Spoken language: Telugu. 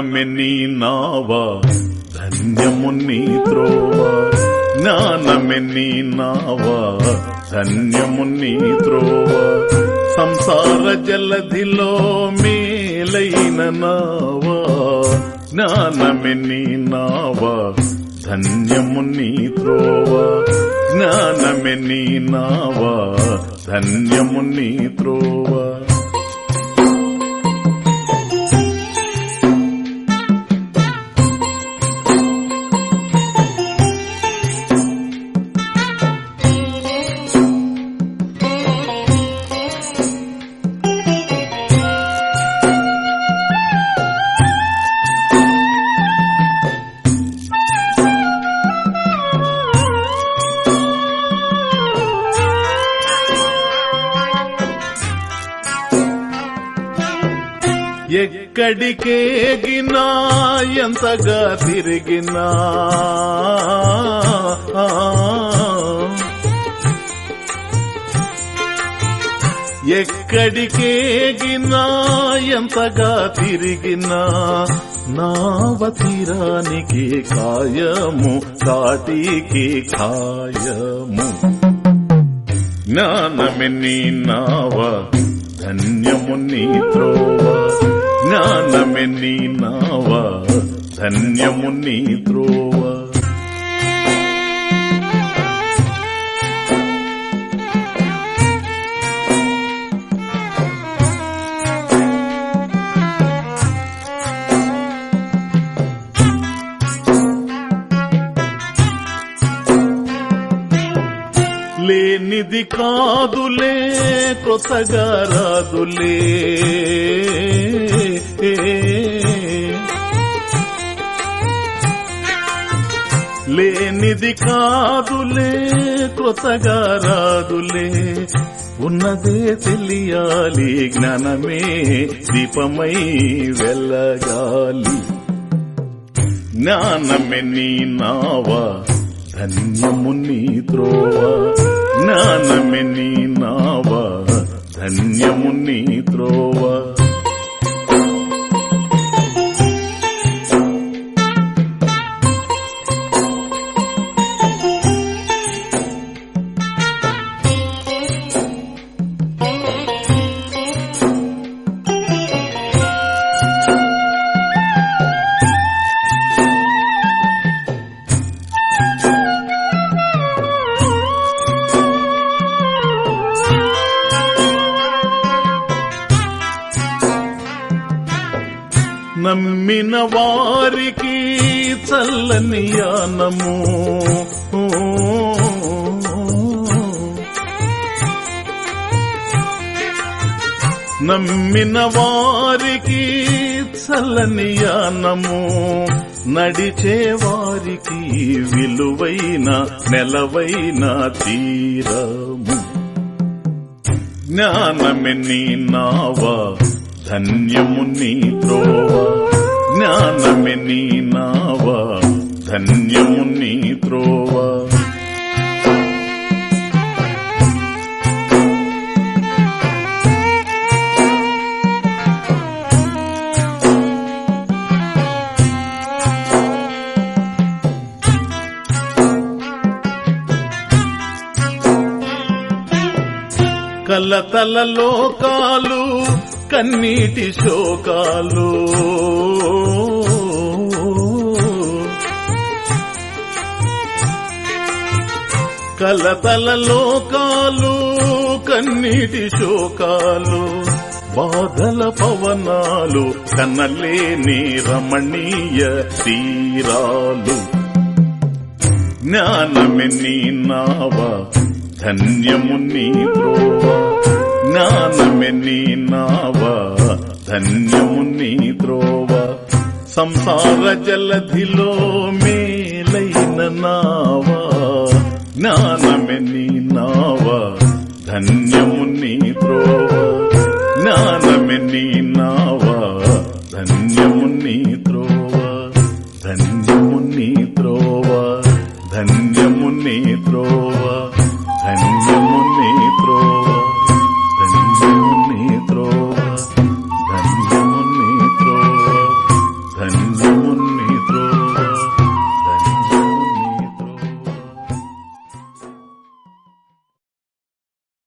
జ్ఞానమే నీ నావా ధన్యము నీ త్రోవ. జ్ఞానమే నీ నావా ధన్యము నీ త్రోవ. సంసార జలధిలో మేలైన నావా. జ్ఞానమే నీ నావా ధన్యము నీ త్రోవ. జ్ఞానమే నీ నావా ధన్యము నీ త్రోవ. ఎక్కడికేగినా ఎంతగా తిరిగినా. ఎక్కడికేగినా ఎంతగా తిరిగినా. నావ తీరానికి కాయము దాటికి కాయము జ్ఞానమే నీ నావ ధన్యము నీ త్రోవ. జ్ఞానమే నీ నావ ధన్యము నీ త్రోవా. ఇది కాదులే కొత్తగా రాదులే. లేనిది కాదులే కొత్తగా రాదులే. ఉన్నదే తెలియాలి జ్ఞానమే దీపమై వెళ్ళగాలి జ్ఞానమే నీ నావా ధన్యము నీ త్రోవ. జ్ఞానమే నీ నావా ధన్యము నీ త్రోవా. నమ్మిన వారికి చల్లని యానము. నమ్మిన వారికి చల్లని యానము. నడిచే వారికి విలువైన నెలవైన తీరము. జ్ఞానమే నీ నావా ధన్యము నీ త్రోవ జ్ఞానమే నీ నావ ధన్యము నీ త్రోవ కలతల లోకాలు కన్నీటి శోకాలు. కలతల లోకాలు కన్నీటి శోకాలు. బాధల పవనాలు కన్నలేని రమణీయ తీరాలు. జ్ఞానమే నీ నావా ధన్యము నీ జ్ఞానమే నీ నావా ధన్యము నీ ద్రోవ సంసార జలధిలో మేలైన నావా జ్ఞానమే నీ నావా ధన్యము నీ ద్రోవా